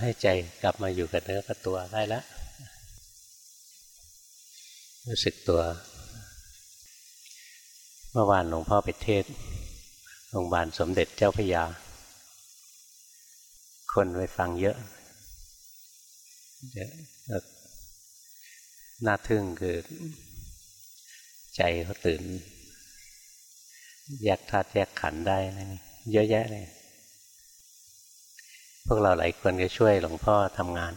ให้ใจกลับมาอยู่กับเนื้อกับตัวได้แล้วรู้สึกตัว เมื่อวานหลวงพ่อไปเทศโรงพยาบาลสมเด็จเจ้าพยา คนไปฟังเยอะน่าทึ่งคือ ใจเขาตื่น แยกธาตุแยกขันได้เยอะแยะเลย พวกเราหลายคนก็ช่วยหลวงพ่อทำงาน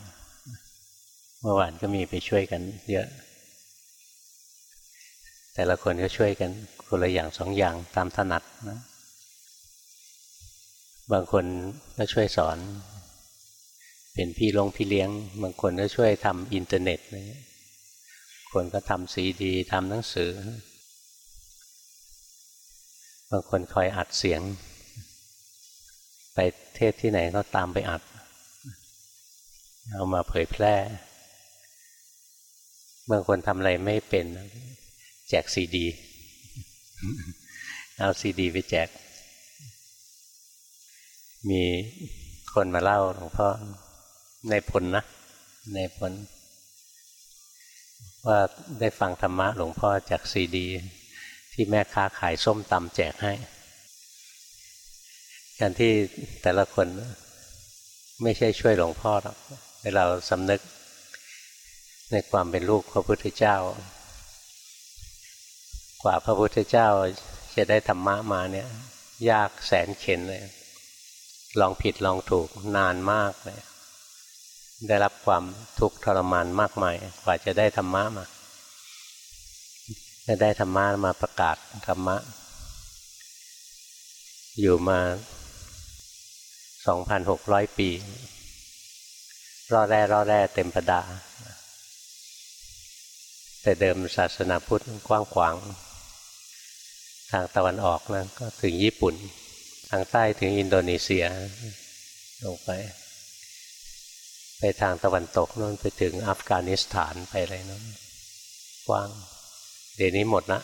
เมื่อวานก็มีไปช่วยกัน เยอะ แต่ละคนก็ช่วยกันคนละอย่างสองอย่างตามถนัดนะบางคนก็ช่วยสอน เป็นพี่ลงพี่เลี้ยง บางคนก็ช่วยทำอินเทอร์เน็ตนะคนก็ทำซีดีทำหนังสือ บางคนคอยอัดเสียง ไปเทศที่ไหนก็ตามไปอัด เอามาเผยแพร่บางคนทำอะไรไม่เป็น แจกซีดี เอาซีดีไปแจก มีคนมาเล่าหลวงพ่อในผลนะ ในผล ว่าได้ฟังธรรมะหลวงพ่อจากซีดี ที่แม่ค้าขายส้มตำแจกให้ การที่แต่ละคนไม่ใช่ช่วยหลวงพ่อหรอกเราสำนึกในความเป็นลูกพระพุทธเจ้า กว่าพระพุทธเจ้าจะได้ธรรมะมาเนี่ย ยากแสนเข็นเลยลองผิดลองถูกนานมากเลยได้รับความทุกข์ทรมานมากมายกว่าจะได้ธรรมะมาได้ธรรมะมาประกาศธรรมะ อยู่มา สองพันหกร้อยปี รอแร่รอแร่เต็มประดา แต่เดิมศาสนาพุทธกว้างขวาง ทางตะวันออกนะก็ถึงญี่ปุ่น ทางใต้ถึงอินโดนีเซีย ลงไป ไปทางตะวันตกนั่นไปถึงอัฟกานิสถานไปอะไรนั้นกว้าง เดี๋ยวนี้หมดละ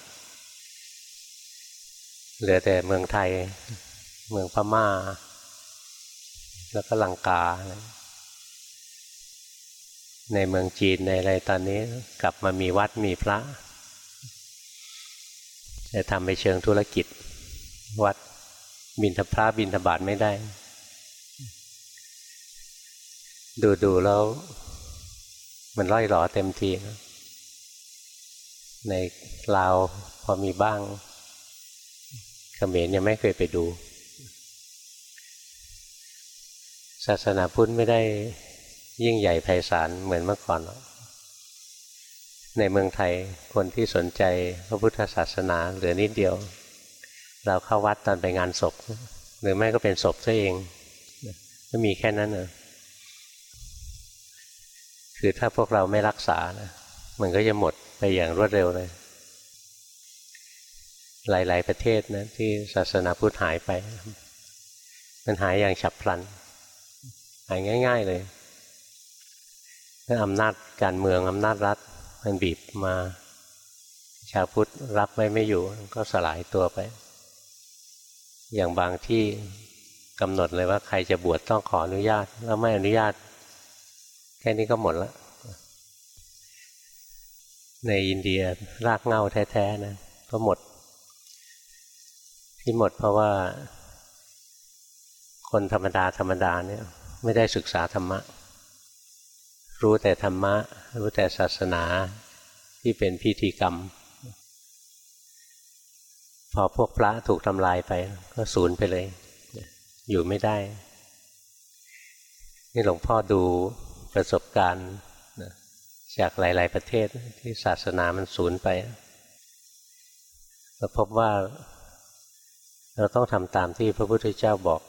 เหลือแต่เมืองไทย เมืองพมา่า แล้วก็ลังกา ในเมืองจีนในอะไรตอนนี้กลับมามีวัดมีพระจะทำไปเชิงธุรกิจ วัดบินทพระบินทบาทไม่ได้ ดูดูแล้ว มันร่อยหลอเต็มทีนะในลาวพอมีบ้างเขมรยังไม่เคยไปดู ศาสนาพุทธไม่ได้ยิ่งใหญ่ไพศาลเหมือนเมื่อก่อน ในเมืองไทยคนที่สนใจพระพุทธศาสนาเหลือนิดเดียว เราเข้าวัดตอนไปงานศพ หรือไม่ก็เป็นศพซะเองก็มีแค่นั้นเองคือถ้าพวกเราไม่รักษานะมันก็จะหมดไปอย่างรวดเร็วเลย หลาย ๆ ประเทศนะที่ศาสนาพุทธหายไป มันหายอย่างฉับพลันหายง่าย ๆเลยถ้าอำนาจการเมืองอำนาจรัฐ มันบีบมาชาวพุทธรับไว้ไม่อยู่ก็สลายตัวไป อย่างบางที่กำหนดเลยว่าใครจะบวชต้องขออนุญาต แล้วไม่อนุญาต แค่นี้ก็หมดละในอินเดียรากเงาแท้ๆนะก็หมด ที่หมดเพราะว่า คนธรรมดาธรรมดาเนี่ย ไม่ได้ศึกษาธรรมะ รู้แต่ธรรมะ รู้แต่ศาสนาที่เป็นพิธีกรรม พอพวกพระถูกทำลายไป ก็สูญไปเลย อยู่ไม่ได้ นี่หลวงพ่อดูประสบการณ์จากหลาย ๆ ประเทศที่ศาสนามันสูญไปเราพบว่าเราต้องทำตามที่พระพุทธเจ้าบอก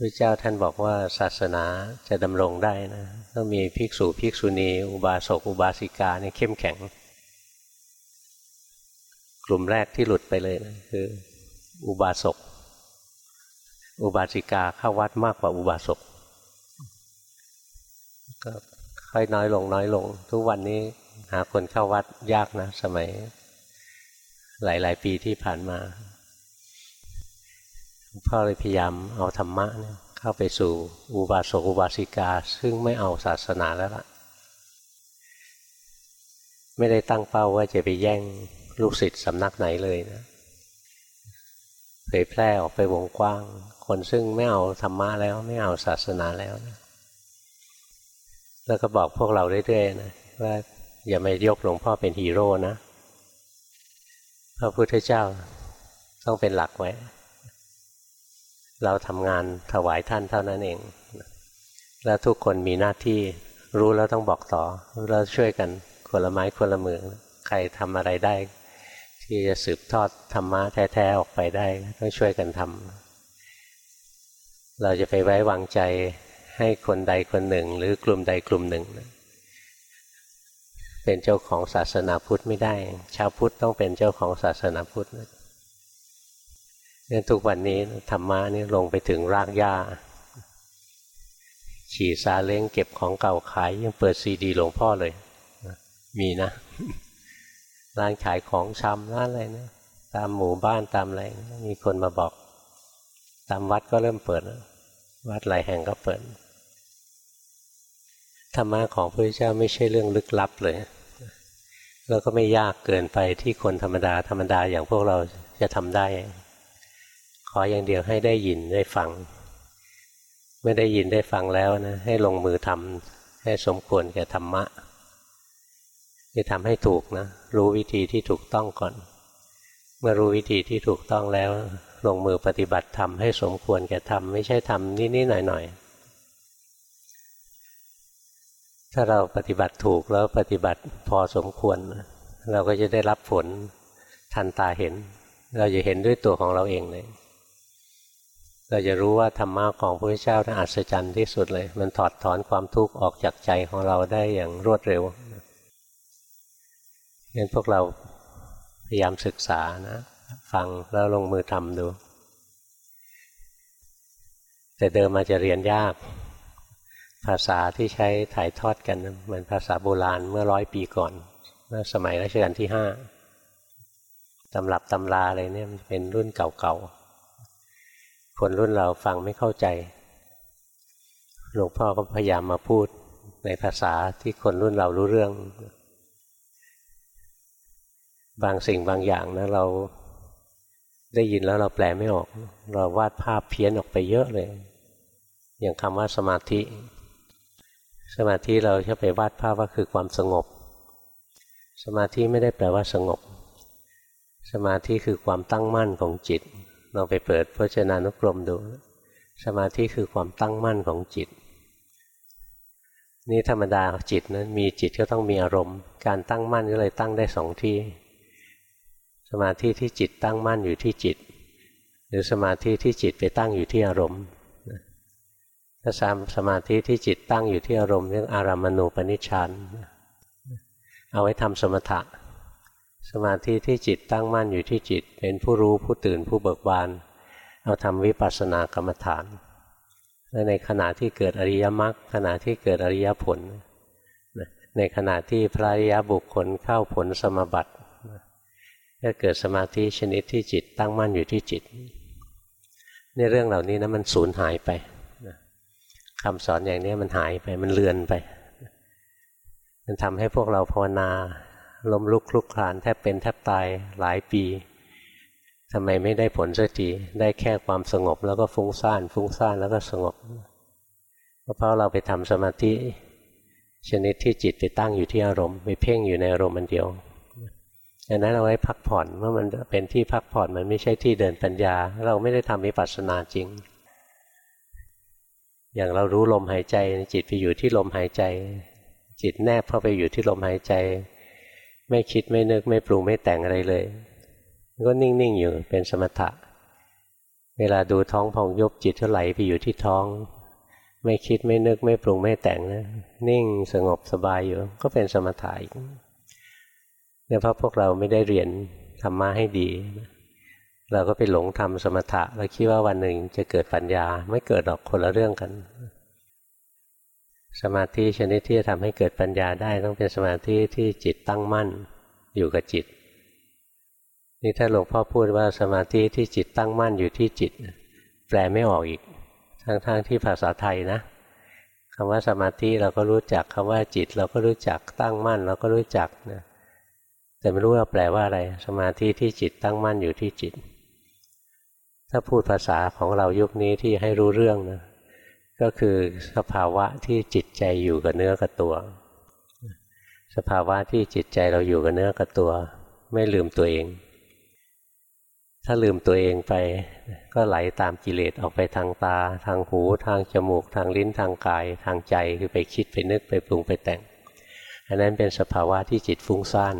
พระเจ้าท่านบอกว่าศาสนาจะดำรงได้นะต้องมีภิกษุภิกษุณี อุบาสกอุบาสิกาเนี่ยเข้มแข็ง กลุ่มแรกที่หลุดไปเลยนะคือ อุบาสกอุบาสิกาเข้าวัดมากกว่าอุบาสกก็ค่อยน้อยลงน้อยลง ทุกวันนี้หาคนเข้าวัดยากนะ สมัย หลาย ๆ ปีที่ผ่านมา พ่อเลยพยายามเอาธรรมะเนี่ยเข้าไปสู่อุบาสกอุบาสิกา ซึ่งไม่เอาศาสนาแล้วล่ะ ไม่ได้ตั้งเป้าว่าจะไปแย่งลูกศิษย์สำนักไหนเลยนะเผยแพร่ออกไปวงกว้าง คนซึ่งไม่เอาธรรมะแล้วไม่เอาศาสนาแล้วนะแล้วก็บอกพวกเราเรื่อยๆนะว่าอย่าไม่ยกหลวงพ่อเป็นฮีโร่นะ พระพุทธเจ้าต้องเป็นหลักไว้ เราทำงานถวายท่านเท่านั้นเอง แล้วทุกคนมีหน้าที่รู้แล้วต้องบอกต่อแล้วช่วยกันคนละไม้คนละมือ ใครทำอะไรได้ ที่จะสืบทอดธรรมะแท้ๆออกไปได้ต้องช่วยกันทำเราจะไปไว้วางใจให้คนใดคนหนึ่ง หรือกลุ่มใดกลุ่มหนึ่ง เป็นเจ้าของศาสนาพุทธไม่ได้ ชาวพุทธต้องเป็นเจ้าของศาสนาพุทธ เนี่ยทุกวันนี้ธรรมะนี่ลงไปถึงรากหญ้า ขี่ซาเล้งเก็บของเก่าขาย ยังเปิดซีดีหลวงพ่อเลย มีนะร้านขายของชำร้านอะไรนะตามหมู่บ้านตามอะไรมีคนมาบอก ตามวัดก็เริ่มเปิดวัดหลายแห่งก็เปิดธรรมะของพระเจ้าไม่ใช่เรื่องลึกลับเลยแล้วก็ไม่ยากเกินไปที่คนธรรมดาธรรมดาอย่างพวกเราจะทำได้ ขออย่างเดียวให้ได้ยินได้ฟังเมื่อได้ยินได้ฟังแล้วนะให้ลงมือทำให้สมควรแก่ธรรมะจะทำให้ถูกนะรู้วิธีที่ถูกต้องก่อน เมื่อรู้วิธีที่ถูกต้องแล้ว ลงมือปฏิบัติทำให้สมควรแก่ทำไม่ใช่ทำนิดๆหน่อยๆถ้าเราปฏิบัติถูกแล้วปฏิบัติพอสมควร เราก็จะได้รับผลทันตาเห็น เราจะเห็นด้วยตัวของเราเองเลย เราจะรู้ว่าธรรมะของพระพุทธเจ้าน่าอัศจรรย์ที่สุดเลย มันถอดถอนความทุกข์ออกจากใจของเราได้อย่างรวดเร็วงั้นพวกเราพยายามศึกษานะ ฟังแล้วลงมือทำดู แต่เดิมมาจะเรียนยาก ภาษาที่ใช้ถ่ายทอดกันมือนภาษาโบราณเมื่อร้อยปีก่อน เมื่อสมัยรัชกาลที่ห้าตำรับตำราอะไรเนี่ยมันเป็นรุ่นเก่าๆ คนรุ่นเราฟังไม่เข้าใจ หลวงพ่อก็พยายามมาพูดในภาษาที่คนรุ่นเรารู้เรื่อง บางสิ่งบางอย่างนะเราได้ยินแล้วเราแปลไม่ออก เราวาดภาพเพี้ยนออกไปเยอะเลย อย่างคำว่าสมาธิ สมาธิเราจะไปวาดภาพว่าคือความสงบ สมาธิไม่ได้แปลว่าสงบ สมาธิคือความตั้งมั่นของจิต ลองไปเปิดพจนานุกรมดู สมาธิคือความตั้งมั่นของจิต นี่ธรรมดาจิตนะั้นมีจิตก็ต้องมีอารมณ์ การตั้งมั่นก็เลยตั้งได้สองที่ สมาธิที่จิตตั้งมั่นอยู่ที่จิต หรือสมาธิที่จิตไปตั้งอยู่ที่อารมณ์ถ้าสามสมาธิที่จิตตั้งอยู่ที่อารมณ์เรื่องอารามณูปนิชฌานเอาไว้ทำสมถะ สมาธิที่จิตตั้งมั่นอยู่ที่จิต เป็นผู้รู้ผู้ตื่นผู้เบิกบาน เอาทำวิปัสสนากรรมฐานและในขณะที่เกิดอริยมรรคขณะที่เกิดอริยผล ในขณะที่พระอริยบุคคลเข้าผลสมบัติก็เกิดสมาธิชนิดที่จิตตั้งมั่นอยู่ที่จิตในเรื่องเหล่านี้นะมันสูญหายไปคำสอนอย่างนี้มันหายไปมันเลือนไป มันทำให้พวกเราภาวนา ล้มลุกคลุกคลานแทบเป็นแทบตายหลายปีทำไมไม่ได้ผลสักทีได้แค่ความสงบแล้วก็ฟุ้งซ่าน ฟุ้งซ่านแล้วก็สงบเพราะเราไปทำสมาธิชนิดที่จิตไปตั้งอยู่ที่อารมณ์ไปเพ่งอยู่ในอารมณ์มันเดียวดังนั้นเอาไว้พักผ่อนเมื่อมันเป็นที่พักผ่อนมันไม่ใช่ที่เดินปัญญา เราไม่ได้ทำวิปัสสนาจริง อย่างเรารู้ลมหายใจจิตไปอยู่ที่ลมหายใจ จิตแนบเข้าไปอยู่ที่ลมหายใจ ไม่คิดไม่นึกไม่ปรุงไม่แต่งอะไรเลย ก็นิ่งๆอยู่เป็นสมถะ เวลาดูท้องพองยบจิตก็ไหลไปอยู่ที่ท้อง ไม่คิดไม่นึกไม่ปรุงไม่แต่งนะนิ่งสงบสบายอยู่ ก็เป็นสมถะอีกเนี่ยเพราะพวกเราไม่ได้เรียนธรรมะให้ดี เราก็ไปหลงทำสมถะแล้วคิดว่าวันหนึ่งจะเกิดปัญญาไม่เกิดหรอกคนละเรื่องกัน สมาธิชนิดที่จะทำให้เกิดปัญญาได้ ต้องเป็นสมาธิที่จิตตั้งมั่นอยู่กับจิต นี่ถ้าหลวงพ่อพูดว่าสมาธิที่จิตตั้งมั่นอยู่ที่จิต แปลไม่ออกอีก ทั้งๆทที่ภาษาไทยนะคำว่าสมาธิเราก็รู้จักคำว่าจิต เราก็รู้จักตั้งมั่น เราก็รู้จักนะแต่ไม่รู้ว่าแปลว่าอะไร สมาธิที่จิตตั้งมั่นอยู่ที่จิต ถ้าพูดภาษาของเรายุคนี้ที่ให้รู้เรื่องนะ ก็คือสภาวะที่จิตใจอยู่กับเนื้อกับตัว สภาวะที่จิตใจเราอยู่กับเนื้อกับตัว ไม่ลืมตัวเอง ถ้าลืมตัวเองไป ก็ไหลาตามกิเลสออกไปทางตา ทางหู ทางจมูก ทางลิ้นทางกาย ทางใจคือไปคิดไปนึกไปปรุงไปแต่ง อันนั้นเป็นสภาวะที่จิตฟุ้งซ่าน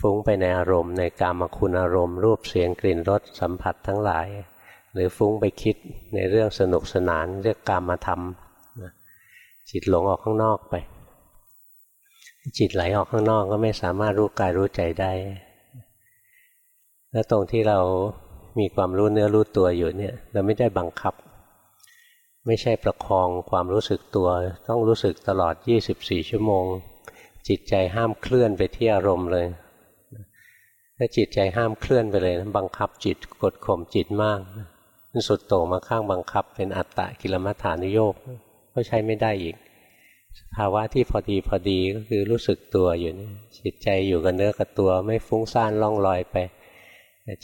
ฟุ้งไปในอารมณ์ในกามคุณอารมณ์ รูปเสียงกลิ่นรสสัมผัสทั้งหลาย หรือฟุ้งไปคิดในเรื่องสนุกสนานเรียกกามมาทำจิตหลงออกข้างนอกไป จิตไหลออกข้างนอกก็ไม่สามารถรู้กายรู้ใจได้ แล้วตรงที่เรามีความรู้เนื้อรู้ตัวอยู่เนี่ยเราไม่ได้บังคับ ไม่ใช่ประคองความรู้สึกตัว ต้องรู้สึกตลอด 24 ชั่วโมง จิตใจห้ามเคลื่อนไปที่อารมณ์เลยถ้าจิตใจห้ามเคลื่อนไปเลย บังคับจิตกดข่มจิตมาก มันสุดโต่งมาข้างบังคับ เป็นอัตตะกิลมัฏฐานุโยกก็ใช้ไม่ได้อีก สภาวะที่พอดีพอดีก็คือรู้สึกตัวอยู่นี่จิตใจอยู่กับเนื้อกับตัวไม่ฟุ้งซ่านล่องลอยไป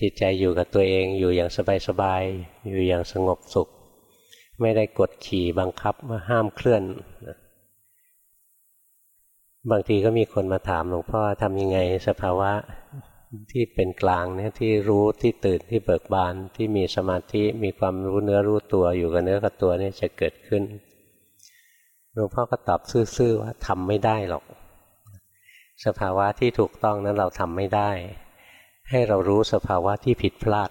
จิตใจอยู่กับตัวเองอยู่อย่างสบายๆอยู่อย่างสงบสุข ไม่ได้กดขี่บังคับมาห้ามเคลื่อนบางทีก็มีคนมาถามหลวงพ่อทำยังไงสภาวะ ที่เป็นกลางเนี่ยที่รู้ที่ตื่นที่เบิกบานที่มีสมาธิมีความรู้เนื้อรู้ตัวอยู่กับเนื้อกับตัวนี่จะเกิดขึ้นหลวงพ่อก็ตอบซื่อๆว่าทำไม่ได้หรอก สภาวะที่ถูกต้องนั้นเราทำไม่ได้ ให้เรารู้สภาวะที่ผิดพลาด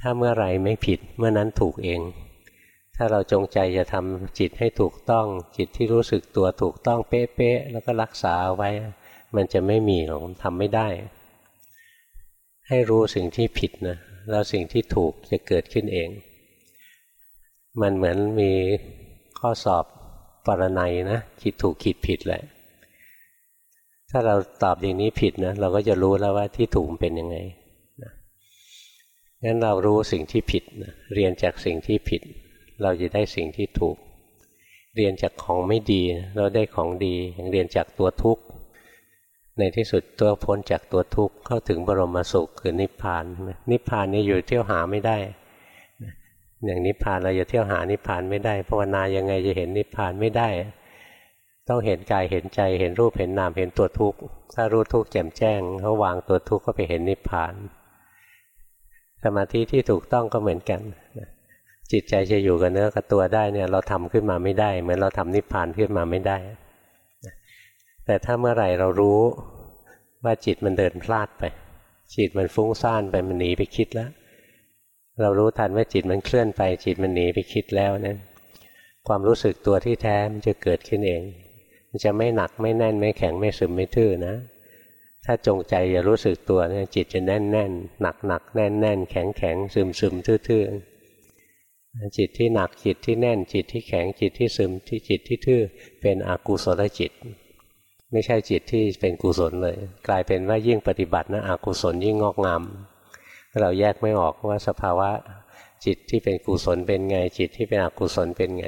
ถ้าเมื่อไรไม่ผิดเมื่อนั้นถูกเอง ถ้าเราจงใจจะทำจิตให้ถูกต้อง จิตที่รู้สึกตัวถูกต้องเป๊ะๆแล้วก็รักษาเอาไว้ มันจะไม่มีหรอกทำไม่ได้ ให้รู้สิ่งที่ผิดนะแล้วสิ่งที่ถูกจะเกิดขึ้นเอง มันเหมือนมีข้อสอบปรนัยนะคิดถูกคิดผิดแหละ ถ้าเราตอบอย่างนี้ผิดนะเราก็จะรู้แล้วว่าที่ถูกเป็นยังไงนะงั้นเรารู้สิ่งที่ผิดนะเรียนจากสิ่งที่ผิด เราจะได้สิ่งที่ถูก เรียนจากของไม่ดีเราได้ของดีอย่างเรียนจากตัวทุกข์ ในที่สุดตัวพ้นจากตัวทุกข์เข้าถึงบรมสุขคือนิพพาน นิพพานนี่อยู่เที่ยวหาไม่ได้ อย่างนิพพานเราจะเที่ยวหานิพพานไม่ได้ภาวนายังไงจะเห็นนิพพานไม่ได้ ต้องเห็นกายเห็นใจเห็นรูปเห็นนามเห็นตัวทุกข์ถ้ารู้ทุกข์แจ่มแจ้งเขาวางตัวทุกข์ก็ไปเห็นนิพพาน สมาธิที่ถูกต้องก็เหมือนกันจิตใจจะอยู่กับเนื้อกับตัวได้เนี่ยเราทำขึ้นมาไม่ได้ เหมือนเราทำนิพพานขึ้นมาไม่ได้ แต่ถ้าเมื่อไหร่เรารู้ว่าจิตมันเดินพลาดไป จิตมันฟุ้งซ่านไปมันหนีไปคิดแล้ว เรารู้ทันว่าจิตมันเคลื่อนไป จิตมันหนีไปคิดแล้วนั้นความรู้สึกตัวที่แท้มันจะเกิดขึ้นเอง มันจะไม่หนักไม่แน่นไม่แข็งไม่ซึมไม่ทื่อนะ ถ้าจงใจอย่ารู้สึกตัวเนี่ยจิตจะแน่นแน่นหนักหนักแน่นแน่นแข็งแข็งซึมซึมทื่อๆจิตที่หนักจิตที่แน่นจิตที่แข็งจิตที่ซึมที่จิตที่ทื่อเป็นอกุศลจิต ไม่ใช่จิตที่เป็นกุศลเลย กลายเป็นว่ายิ่งปฏิบัตินะอกุศลยิ่งงอกงามเราแยกไม่ออกว่าสภาวะจิตที่เป็นกุศลเป็นไง จิตที่เป็นอกุศลเป็นไง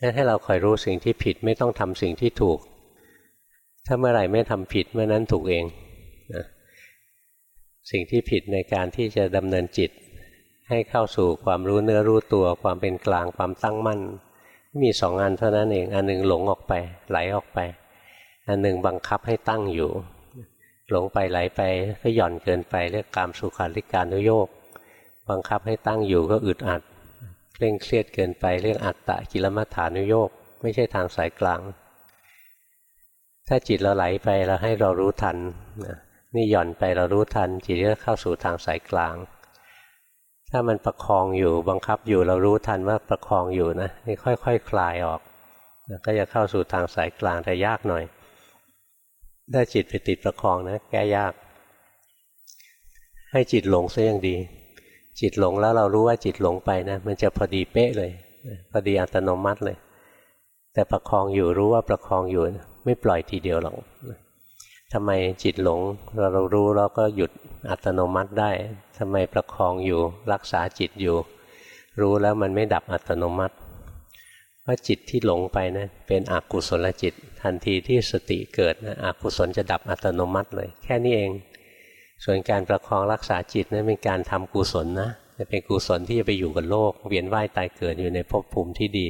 นั่นให้เราคอยรู้สิ่งที่ผิดไม่ต้องทำสิ่งที่ถูก ถ้าเมื่อไหร่ไม่ทำผิดเมื่อนั้นถูกเองนะสิ่งที่ผิดในการที่จะดำเนินจิต ให้เข้าสู่ความรู้เนื้อรู้ตัวความเป็นกลางความตั้งมั่น มีสองอันเท่านั้นเอง อันหนึ่งหลงออกไป ไหลออกไป อันหนึ่งบังคับให้ตั้งอยู่ หลงไปไหลไปก็หย่อนเกินไปเรียกกามสุขาริการุโยกบังคับให้ตั้งอยู่ก็อึดอัดเคร่งเครียดเกินไปเรียกอัตตะกิลมัฐานุโยกไม่ใช่ทางสายกลาง ถ้าจิตเราไหลไปเราให้เรารู้ทันนี่หย่อนไปเรารู้ทัน จิตก็เข้าสู่ทางสายกลาง ถ้ามันประคองอยู่บังคับอยู่เรารู้ทันว่าประคองอยู่นะนี่ค่อยๆคคลายออกก็จะเข้าสู่ทางสายกลางแต่ยากหน่อยถ้าจิตไปติดประคองนะแก้ยาก ให้จิตหลงซะยังดี จิตหลงแล้วเรารู้ว่าจิตหลงไปนะมันจะพอดีเป๊ะเลยพอดีอัตโนมัติเลย แต่ประคองอยู่รู้ว่าประคองอยู่ ไม่ปล่อยทีเดียวหรอก ทำไมจิตหลงเรารู้แล้วก็หยุดอัตโนมัติได้ทำไมประคองอยู่รักษาจิตอยู่ รู้แล้วมันไม่ดับอัตโนมัติเพราะจิตที่หลงไปนะเป็นอกุศลจิต ทันทีที่สติเกิดนะอกุศลจะดับอัตโนมัติเลย แค่นี้เอง ส่วนการประคองรักษาจิตนะั้นเป็นการทำกุศลนะจะเป็นกุศลที่จะไปอยู่กับโลก เวียนว่ายตายเกิดอยู่ในภพภูมิที่ดี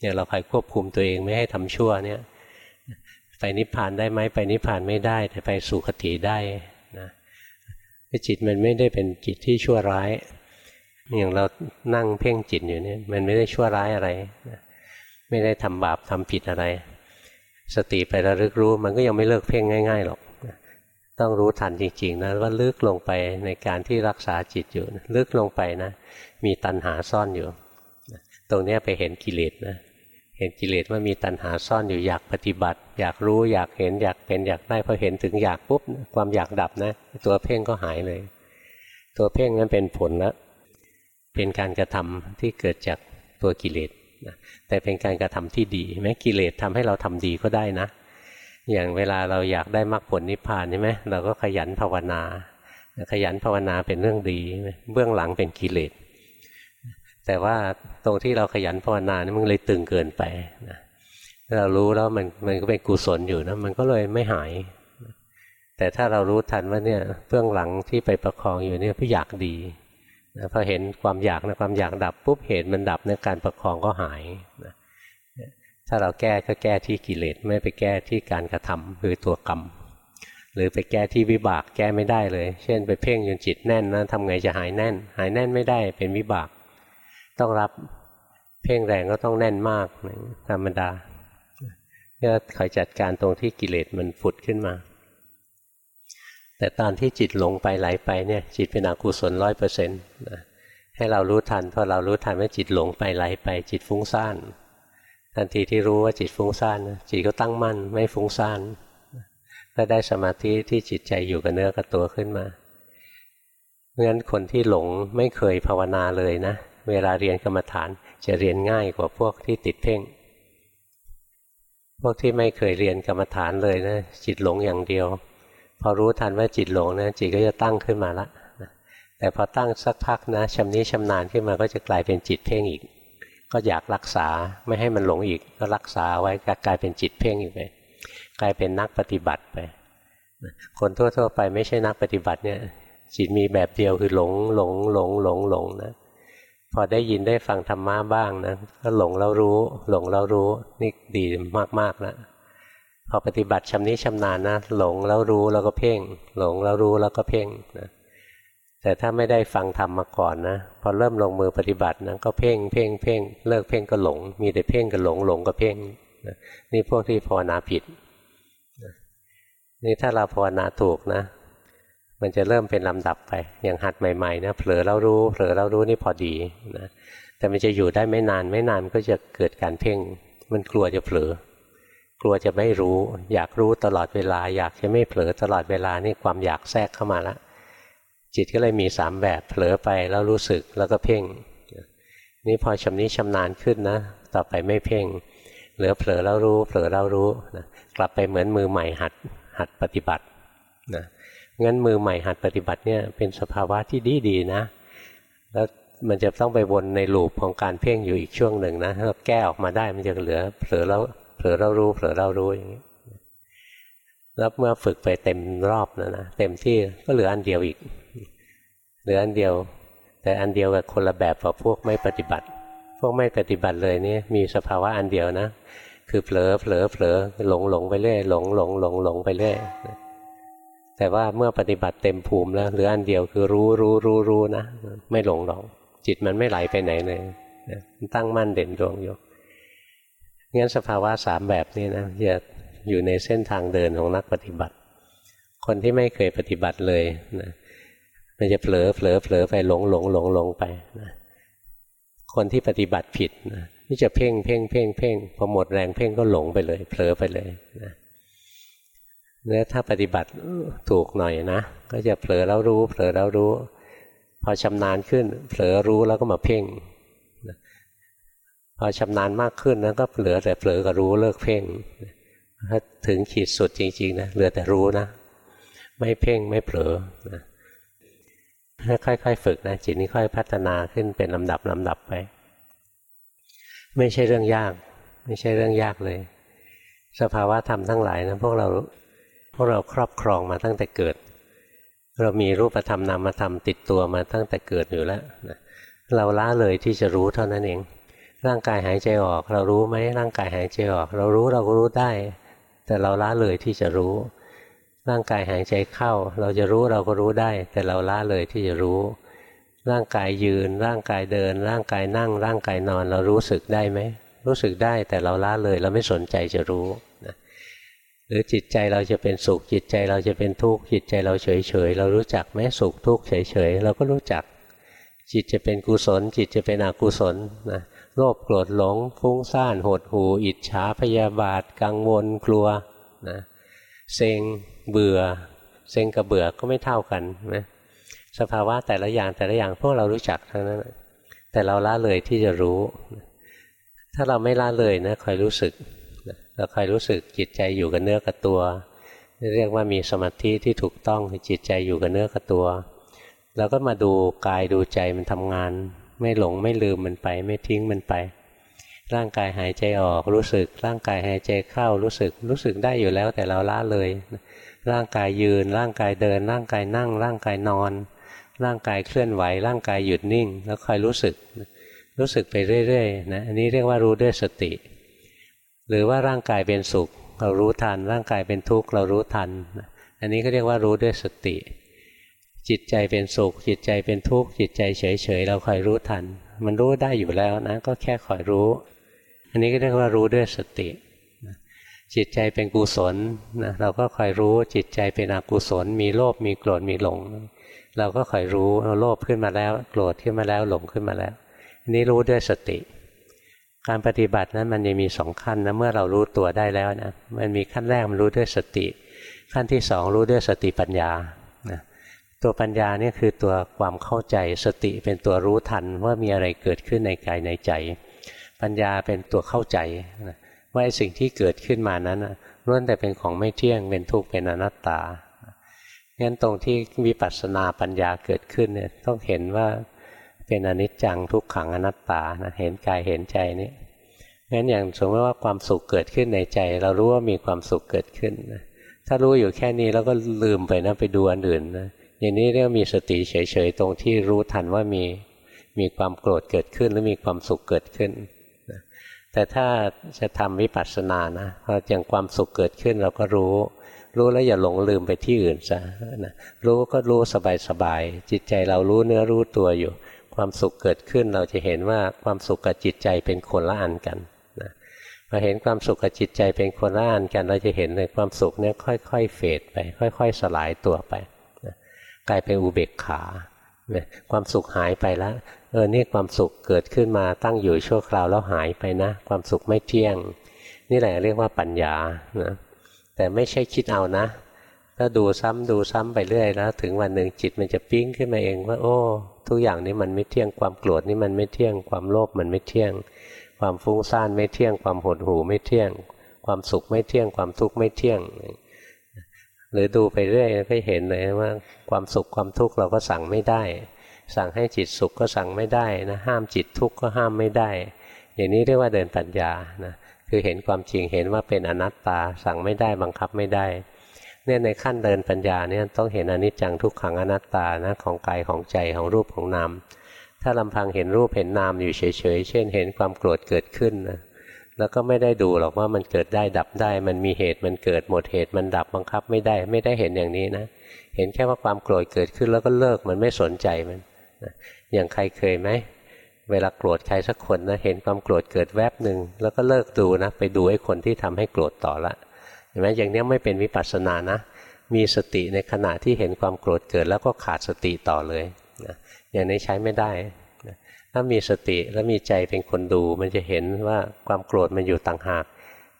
เนี่ยเราคอยควบคุมตัวเองไม่ให้ทำชั่วเนี่ย ไปนิพพานได้ไหมไปนิพพานไม่ได้ แต่ไปสู่คติได้นะจิตมันไม่ได้เป็นจิตที่ชั่วร้าย อย่างเรานั่งเพ่งจิตอยู่เนี่ยมันไม่ได้ชั่วร้ายอะไรไม่ได้ทำบาปทำผิดอะไร สติไประลึกรู้มันก็ยังไม่เลิกเพ่งง่าย ๆหรอกต้องรู้ทันจริงๆนะว่าลึกลงไปในการที่รักษาจิตอยู่ ลึกลงไปนะ มีตัณหาซ่อนอยู่ ตรงนี้ไปเห็นกิเลสนะ เห็นกิเลสว่ามีตัณหาซ่อนอยู่อยากปฏิบัติ อยากรู้อยากเห็นอยากเป็นอยากได้พอเห็นถึงอยากปุ๊บความอยากดับนะ ตัวเพ่งก็หายเลย ตัวเพ่งนั้นเป็นผลล้วเป็นการกระทำที่เกิดจากตัวกิเลสนะแต่เป็นการกระทำที่ดีแม้กิเลสทำให้เราทำดีก็ได้นะ อย่างเวลาเราอยากได้มรรคผลนิพพานใช่ไหมเราก็ขยันภาวนา ขยันภาวนาเป็นเรื่องดี เบื้องหลังเป็นกิเลส แต่ว่าตรงที่เราขยันภาวนานี่มันเลยตึงเกินไปนะเรารู้แล้วมันมันก็เป็นกุศลอยู่นะมันก็เลยไม่หาย แต่ถ้าเรารู้ทันว่าเนี่ยเบื้องหลังที่ไปประคองอยู่เนี่ยพอยากดีนะพอเห็นความอยากนะความอยากดับปุ๊บเหตุมันดับในการประคองก็หายนะถ้าเราแก้ก็แก้ที่กิเลสไม่ไปแก้ที่การกระทำคือตัวกรรม หรือไปแก้ที่วิบากแก้ไม่ได้เลย เช่น ไปเพ่งจนจิตแน่นนะทำไงจะหายแน่น หายแน่นไม่ได้เป็นวิบาก ต้องรับเพ่งแรงก็ต้องแน่นมากธรรมดาก็คอยจัดการตรงที่กิเลสมันฝุดขึ้นมา แต่ตอนที่จิตหลงไปไหลไปเนี่ย จิตเป็นอกุศลร้อยเปอร์เซ็นต์ให้เรารู้ทันพอเรารู้ทันว่าจิตหลงไปไหลไป จิตฟุ้งซ่านทันทีที่รู้ว่าจิตฟุ้งซ่านจิตก็ตั้งมั่นไม่ฟุ้งซ่านก็ได้สมาธิที่จิตใจอยู่กับเนื้อกับตัวขึ้นมาเพราะฉะนั้นคนที่หลงไม่เคยภาวนาเลยนะ เวลาเรียนกรรมฐานจะเรียนง่ายกว่าพวกที่ติดเพ่ง พวกที่ไม่เคยเรียนกรรมฐานเลยนะจิตหลงอย่างเดียว พอรู้ทันว่าจิตหลงนะจิตก็จะตั้งขึ้นมาละแต่พอตั้งสักพักนะชำนี้ชำนาญขึ้นมาก็จะกลายเป็นจิตเพ่งอีก ก็อยากรักษาไม่ให้มันหลงอีก ก็รักษาไว้กลายเป็นจิตเพ่งอีกไปกลายเป็นนักปฏิบัติไป คนทั่วๆไปไม่ใช่นักปฏิบัติเนี่ยจิตมีแบบเดียวคือหลงหลงหลงหลงหลงนะ พอได้ยินได้ฟังธรรมะบ้างนะก็หลงแล้วรู้ หลงแล้วรู้นี่ดีมากๆนะพอปฏิบัติชำนี้ชำนาญนะหลงแล้วรู้แล้วก็เพ่ง หลงแล้วรู้แล้วก็เพ่งนะแต่ถ้าไม่ได้ฟังธรรมมาก่อนนะพอเริ่มลงมือปฏิบัตินะก็เพ่งเพ่งเพ่งเลิกเพ่งก็หลง มีแต่เพ่งกับหลงหลงก็เพ่งนะนี่พวกที่ภาวนาผิดนี่ถ้าเราภาวนาถูกนะ มันจะเริ่มเป็นลำดับไป อย่างหัดใหม่ๆนะเผลอแล้วรู้เผลอแล้วรู้นี่พอดีนะแต่มันจะอยู่ได้ไม่นานไม่นานก็จะเกิดการเพ่ง มันกลัวจะเผลอกลัวจะไม่รู้ อยากรู้ตลอดเวลา อยากจะไม่เผลอตลอดเวลานี่ความอยากแทรกเข้ามาแล้วจิตก็เลยมีสามแบบเผลอไปแล้วรู้สึกแล้วก็เพ่ง นี่พอชำนี้ชำนาญขึ้นนะ ต่อไปไม่เพ่ง เหลือเผลอแล้วรู้ เผลอแล้วรู้นะกลับไปเหมือนมือใหม่หัดหัดปฏิบัตินะ งั้นมือใหม่หัดปฏิบัติเนี่ยเป็นสภาวะที่ดีดีนะ แล้วมันจะต้องไปวนในลูปของการเพ่งอยู่อีกช่วงหนึ่งนะถ้าแก้ออกมาได้มันจะเหลือเผลอแล้วเผลอเรารู้เผลอเรารู้อย่างนี้แล้วเมื่อฝึกไปเต็มรอบนะนะเต็มที่ก็เหลืออันเดียวอีก เหลืออันเดียว แต่อันเดียวกับคนละแบบกับพวกไม่ปฏิบัติ พวกไม่ปฏิบัติเลยนี่มีสภาวะอันเดียวนะ คือเผลอเผลอเผลอหลงหลงไปเรื่อยหลงหลงหลงหลงไปเรื่อย แต่ว่าเมื่อปฏิบัติเต็มภูมิแล้วเหลืออันเดียวคือรู้รู้รู้รู้นะ ไม่หลงหรอกจิตมันไม่ไหลไปไหนเลยตั้งมั่นเด่นดวงอยู่งั้นสภาวะสามแบบนี้นะจะอยู่ในเส้นทางเดินของนักปฏิบัติ คนที่ไม่เคยปฏิบัติเลยนะมันจะเผลอเผลอเผลอไปหลงหลงหลงหลงไปนะคนที่ปฏิบัติผิดนะนี่จะเพ่งเพ่งเพ่งเพ่งพอหมดแรงเพ่งก็หลงไปเลย เผลอไปเลยนะ เนี่ยถ้าปฏิบัติถูกหน่อยนะ ก็จะเผลอแล้วรู้ เผลอแล้วรู้ พอชำนาญขึ้น เผลอรู้แล้วก็มาเพ่งพอชำนาญมากขึ้นนะก็เหลือแต่เผลอกับรู้เลิกเพ่งถ้าถึงขีดสุดจริงๆนะเหลือแต่รู้นะ ไม่เพ่งไม่เผลอนะค่อยๆ ฝึกนะจิตนี้ค่อยพัฒนาขึ้นเป็นลำดับลำดับไป ไม่ใช่เรื่องยาก ไม่ใช่เรื่องยากเลย สภาวะธรรมทั้งหลายนะพวกเรา วกเราครอบครองมาตั้งแต่เกิด เรามีรูปธรรมนามธรรมติดตัวมาตั้งแต่เกิดอยู่แล้วเราละเลยที่จะรู้เท่านั้นเอง ร่างกายหายใจออก เรารู้ไหมร่างกายหายใจออก เรารู้เราก็รู้ได้ แต่เราละเลยที่จะรู้ ร่างกายหายใจเข้า เราจะรู้เราก็รู้ได้ แต่เราละเลยที่จะรู้ ร่างกายยืน ร่างกายเดิน ร่างกายนั่ง ร่างกายนอน เรารู้สึกได้ไหมรู้สึกได้แต่เราละเลยเราไม่สนใจจะรู้ หรือจิตใจเราจะเป็นสุขจิตใจเราจะเป็นทุกข์จิตใจเราเฉยเฉยเรารู้จักไหมสุขทุกข์เฉยเฉยเราก็รู้จัก จิตจะเป็นกุศล จิตจะเป็นอกุศลนะโลภโกรธหลง ฟุ้งซ่านหดหูอิจฉาพยาบาท กังวลกลัวนะเซ็งเบื่อ เซ็งกับเบื่อก็ไม่เท่ากันนะสภาวะแต่ละอย่างแต่ละอย่างพวกเรารู้จักทั้งนั้นแต่เราละเลยที่จะรู้ ถ้าเราไม่ละเลยนะคอยรู้สึก เราคอยรู้สึกจิตใจอยู่กับเนื้อกับตัว เรียกว่ามีสมาธิที่ถูกต้องจิตใจอยู่กับเนื้อกับตัว แล้วก็มาดูกายดูใจมันทำงาน ไม่หลงไม่ลืมมันไป ไม่ทิ้งมันไป ร่างกายหายใจออกรู้สึก ร่างกายหายใจเข้ารู้สึก รู้สึกได้อยู่แล้วแต่เราละเลย ร่างกายยืน ร่างกายเดิน ร่างกายนั่ง ร่างกายนอน ร่างกายเคลื่อนไหว ร่างกายหยุดนิ่ง แล้วคอยรู้สึก รู้สึกไปเรื่อยๆนะอันนี้เรียกว่ารู้ด้วยสติ หรือว่าร่างกายเป็นสุข เรารู้ทัน ร่างกายเป็นทุกข์เรารู้ทัน อันนี้ก็เรียกว่ารู้ด้วยสติ จิตใจเป็นสุข จิตใจเป็นทุกข์จิตใจเฉยๆเราคอยรู้ทัน มันรู้ได้อยู่แล้วนะก็แค่คอยรู้ อันนี้ก็เรียกว่ารู้ด้วยสติจิตใจเป็นกุศลนะเราก็คอยรู้จิตใจเป็นอกุศล มีโลภมีโกรธมีหลง เราก็คอยรู้เราโลภขึ้นมาแล้ว โกรธขึ้นมาแล้วหลงขึ้นมาแล้ว อันนี้รู้ด้วยสติ การปฏิบัตินั้นมันยังมีสองขั้นนะเมื่อเรารู้ตัวได้แล้วนะมันมีขั้นแรกมันรู้ด้วยสติ ขั้นที่สองรู้ด้วยสติปัญญานะตัวปัญญาเนี่ยคือตัวความเข้าใจสติเป็นตัวรู้ทันว่ามีอะไรเกิดขึ้นในกายในใจ ปัญญาเป็นตัวเข้าใจนะว่าสิ่งที่เกิดขึ้นมานั้นล้วนแต่เป็นของไม่เที่ยงเป็นทุกข์เป็นอนัตตางั้นตรงที่วิปัสสนาปัญญาเกิดขึ้นเนี่ยต้องเห็นว่า เป็นอนิจจังทุกขังอนัตตานะเห็นกายเห็นใจนี่งั้นอย่างสมมติว่าความสุขเกิดขึ้นในใจ เรารู้ว่ามีความสุขเกิดขึ้นนะถ้ารู้อยู่แค่นี้แล้วก็ลืมไปนะไปดูอันอื่นนะอย่างนี้เรียกมีสติเฉยๆตรงที่รู้ทันว่ามีมีความโกรธเกิดขึ้นหรือมีความสุขเกิดขึ้นแต่ถ้าจะทำวิปัสสนานะพออย่างความสุขเกิดขึ้นเราก็รู้ รู้แล้วอย่าหลงลืมไปที่อื่นซะนะรู้ก็รู้สบายๆจิตใจเรารู้เนื้อรู้ตัวอยู่ ความสุขเกิดขึ้นเราจะเห็นว่าความสุขกับจิตใจเป็นคนละอันกันนะพอเห็นความสุขกับจิตใจเป็นคนละอันกัน เราจะเห็นเลยความสุขเนี่ยค่อย ๆ เฟดไป ค่อย ๆ สลายตัวไปนะกลายเป็นอุเบกขาความสุขหายไปแล้วเออนี่ความสุขเกิดขึ้นมาตั้งอยู่ชั่วคราวแล้วหายไปนะ ความสุขไม่เที่ยง นี่แหละเรียกว่าปัญญานะแต่ไม่ใช่คิดเอานะถ้าดูซ้ำดูซ้ำไปเรื่อยแล้ว ถึงวันหนึ่งจิตมันจะปิ้งขึ้นมาเองว่า โอ้ ทุกอย่างนี้มันไม่เที่ยงความโกรธนี่มันไม่เที่ยงความโลภมันไม่เที่ยง ความฟุ้งซ่านไม่เที่ยง ความหดหู่ไม่เที่ยง ความสุขไม่เที่ยง ความทุกข์ไม่เที่ยง หรือดูไปเรื่อยก็เห็นเลยว่าความสุขความทุกข์เราก็สั่งไม่ได้ สั่งให้จิตสุขก็สั่งไม่ได้นะห้ามจิตทุกข์ก็ห้ามไม่ได้ อย่างนี้เรียกว่าเดินปัญญานะคือเห็นความจริงเห็นว่าเป็นอนัตตาสั่งไม่ได้บังคับไม่ได้ เนี่ยในขั้นเดินปัญญาเนี่ยต้องเห็นอนิจจังทุกขังอนัตตานะของกายของใจของรูปของนามถ้าลำพังเห็นรูปเห็นนามอยู่เฉยๆ เช่น เห็นความโกรธเกิดขึ้นนะแล้วก็ไม่ได้ดูหรอกว่ามันเกิดได้ดับได้ มันมีเหตุมันเกิดหมดเหตุมันดับบังคับไม่ได้ไม่ได้เห็นอย่างนี้นะ เห็นแค่ว่าความโกรธเกิดขึ้นแล้วก็เลิกมันไม่สนใจมันอย่างใครเคยไหมเวลาโกรธใครสักคนนะเห็นความโกรธเกิดแวบหนึ่งแล้วก็เลิกดูนะ ไปดูไอ้คนที่ทำให้โกรธต่อละ ห็นไหมอย่างนี้ไม่เป็นวิปัสสนานะ มีสติในขณะที่เห็นความโกรธเกิดแล้วก็ขาดสติต่อเลยนะอย่างนี้ใช้ไม่ได้นะถ้ามีสติแล้วมีใจเป็นคนดู มันจะเห็นว่าความโกรธมันอยู่ต่างหาก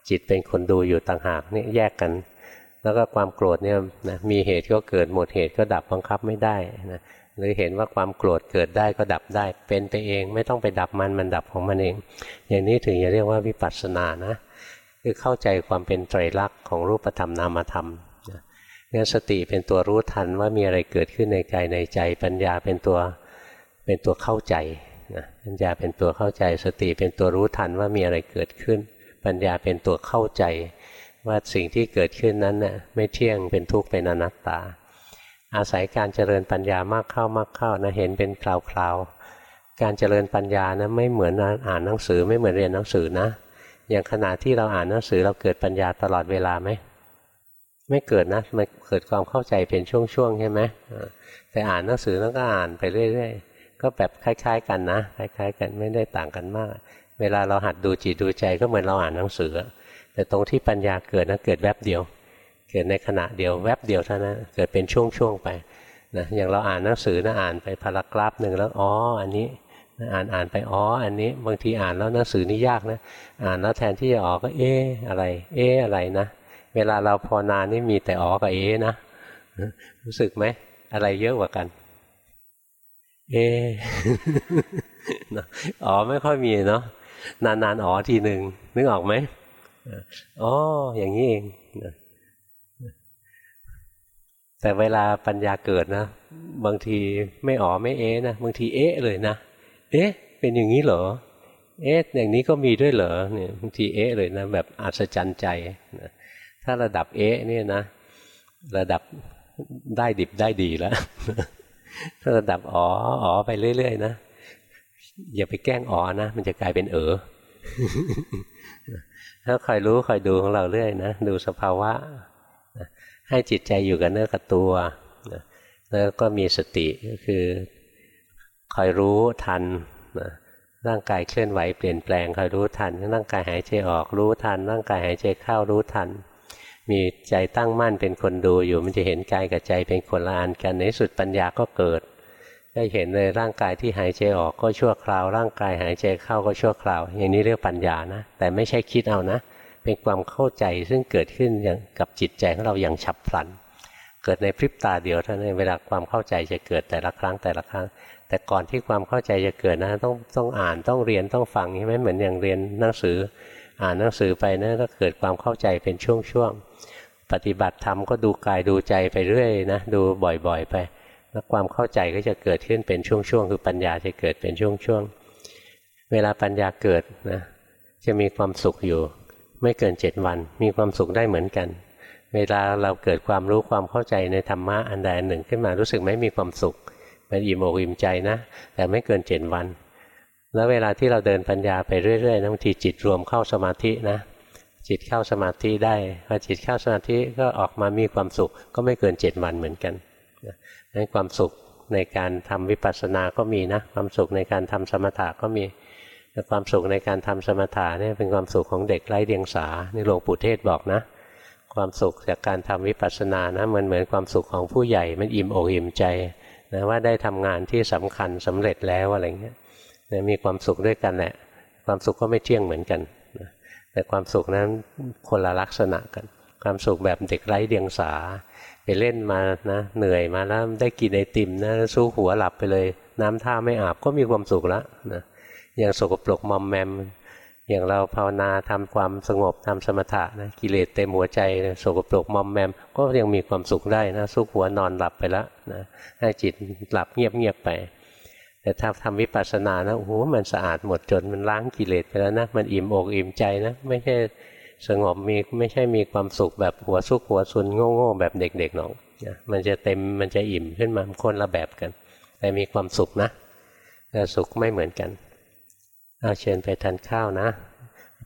จิตเป็นคนดูอยู่ต่างหากนี่แยกกัน แล้วก็ความโกรธเนี่ยนะมีเหตุก็เกิดหมดเหตุก็ดับบังคับไม่ได้นะหรือเห็นว่าความโกรธเกิดได้ก็ดับได้ เป็นไปเองไม่ต้องไปดับมันมันดับของมันเอง อย่างนี้ถึงจะเรียกว่าวิปัสสนานะ คือเข้าใจความเป็นไตรลักษณ์ของรูปธรรมนามธรรมงั้นสติเป็นตัวรู้ทันว่ามีอะไรเกิดขึ้นในกายในใจ ปัญญาเป็นตัวเป็นตัวเข้าใจนะปัญญาเป็นตัวเข้าใจ สติเป็นตัวรู้ทันว่ามีอะไรเกิดขึ้น ปัญญาเป็นตัวเข้าใจ ว่าสิ่งที่เกิดขึ้นนั้นน่ะไม่เที่ยงเป็นทุกข์เป็นอนัตตา อาศัยการเจริญปัญญามากเข้ามากเข้านะเห็นเป็นคราวๆการเจริญปัญญานะไม่เหมือนอ่านหนังสือไม่เหมือนเรียนหนังสือนะ อย่างขณะที่เราอ่านหนังสือเราเกิดปัญญาตลอดเวลาไหมไม่เกิดนะมันเกิดความเข้าใจเป็นช่วงๆใช่ไหมแต่อ่านหนังสือแล้วก็อ่านไปเรื่อย ๆ ก็แบบคล้าย ๆ กันนะคล้าย ๆ กันไม่ได้ต่างกันมาก เวลาเราหัดดูจิตดูใจก็เหมือนเราอ่านหนังสือ แต่ตรงที่ปัญญาเกิดนะเกิดแวบเดียว เกิดในขณะเดียวแวบเดียวเท่านั้นเกิดเป็นช่วงๆไปนะอย่างเราอ่านหนังสือนะอ่านไปพารากราฟหนึ่งแล้วอ๋ออันนี้ อ่านอ่านไปอ๋ออันนี้บางทีอ่านแล้วหนังสือนี่ยากนะอ่านแล้วแทนที่จะออกก็เอ๊อะไร เอ๊อะไรนะเวลาเราพอนานนี่มีแต่อ๋อกับเอนะรู้สึกไหมอะไรเยอะกว่ากัน เออ๋อไม่ค่อยมีเนาะนานๆอ๋อทีหนึ่งนึกออกไหมอ๋ออย่างนี้เองแต่เวลาปัญญาเกิดนะ บางทีไม่อ๋อไม่เอ๊นะบางทีเอ๊ะเลยนะ เอ๊ะ เป็นอย่างนี้เหรอ เอ๊ะ อย่างนี้ก็มีด้วยเหรอ เนี่ยบางทีเอ๊ะเลยนะแบบอัศจรรย์ใจนะถ้าระดับเอ๊ะเนี่ยนะ ระดับได้ดิบได้ดีแล้ว ถ้าระดับอ๋ออ๋อไปเรื่อยๆนะ อย่าไปแกล้งอ๋อนะ มันจะกลายเป็นเออถ้าคอยรู้คอยดูของเราเรื่อยนะ ดูสภาวะ ให้จิตใจอยู่กับเนื้อกับตัว แล้วก็มีสติก็คือ คอยรู้ทันร่างกายเคลื่อนไหวเปลี่ยนแปลงคอยรู้ทัน ร่างกายหายใจออกรู้ทัน ร่างกายหายใจเข้ารู้ทัน มีใจตั้งมั่นเป็นคนดูอยู่ มันจะเห็นกายกับใจเป็นคนละอันกันในสุดปัญญาก็เกิด ได้เห็นเลยร่างกายที่หายใจออกก็ชั่วคราว ร่างกายหายใจเข้าก็ชั่วคราว อย่างนี้เรียกปัญญานะ แต่ไม่ใช่คิดเอานะ เป็นความเข้าใจซึ่งเกิดขึ้นอย่างกับจิตใจของเราอย่างฉับพลันเกิดในพริบตาเดียวเท่านั้นเวลาความเข้าใจจะเกิดแต่ละครั้งแต่ละครั้ง แต่ก่อนที่ความเข้าใจจะเกิดนะต้องต้องอ่านต้องเรียนต้องฟังใช่ไหมเหมือนอย่างเรียนหนังสืออ่านหนังสือไปนะก็เกิดความเข้าใจเป็นช่วงๆปฏิบัติธรรมก็ดูกายดูใจไปเรื่อยนะดูบ่อยๆไป แล้วความเข้าใจก็จะเกิดขึ้นเป็นช่วงๆคือปัญญาจะเกิดเป็นช่วงๆเวลาปัญญาเกิดนะจะมีความสุขอยู่ ไม่เกินเจ็ดวัน มีความสุขได้เหมือนกัน เวลาเราเกิดความรู้ความเข้าใจในธรรมะอันใดอันหนึ่งขึ้นมารู้สึกไหมมีความสุข มันอิ่มอกอิ่มใจนะ แต่ไม่เกินเจ็ดวัน แล้วเวลาที่เราเดินปัญญาไปเรื่อยๆบางทีจิตรวมเข้าสมาธินะ จิตเข้าสมาธิได้พอจิตเข้าสมาธิก็ออกมามีความสุขก็ไม่เกินเจ็ดวันเหมือนกันนั้นความสุขในการทำวิปัสสนาก็มีนะ ความสุขในการทำสมถะก็มีแต่ความสุขในการทำสมถะนี่เป็นความสุขของเด็กไร้เดียงสานี่หลวงปู่เทศบอกนะ ความสุขจากการทำวิปัสสนานะมันเหมือนความสุขของผู้ใหญ่มันอิ่มอกอิ่มใจ นะว่าได้ทำงานที่สำคัญสำเร็จแล้วอะไรเงี้ยมีความสุขด้วยกันแหละความสุขก็ไม่เที่ยงเหมือนกันแต่ความสุขนั้นคนละลักษณะกัน ความสุขแบบเด็กไร้เดียงสา ไปเล่นมานะเหนื่อยมาแล้วได้กินไอติมนะสู้หัวหลับไปเลย น้ำท่าไม่อาบก็มีความสุขล้วนะอย่างสกปรกมอมแมม อย่างเราภาวนาทำความสงบทำสมถะนะกิเลสเต็มหัวใจสกปรกมอมแมม ก็ยังมีความสุขได้นะสู้หัวนอนหลับไปแล้วนะให้จิตหลับเงียบๆไป แต่ถ้าทำวิปัสสนานะโอ้โหมันสะอาดหมดจนมันล้างกิเลสไปแล้วนะมันอิ่มอกอิ่มใจนะไม่ใช่สงบมีไม่ใช่มีความสุขแบบหัวซุกหัวซุนโง่ๆแบบเด็กๆหรอกนะมันจะเต็มมันจะอิ่มขึ้นมาคนละแบบกัน แต่มีความสุขนะแต่สุขไม่เหมือนกัน เอาเชิญไปทานข้าวนะ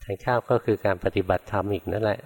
ทานข้าวก็คือการปฏิบัติธรรมอีกนั่นแหละ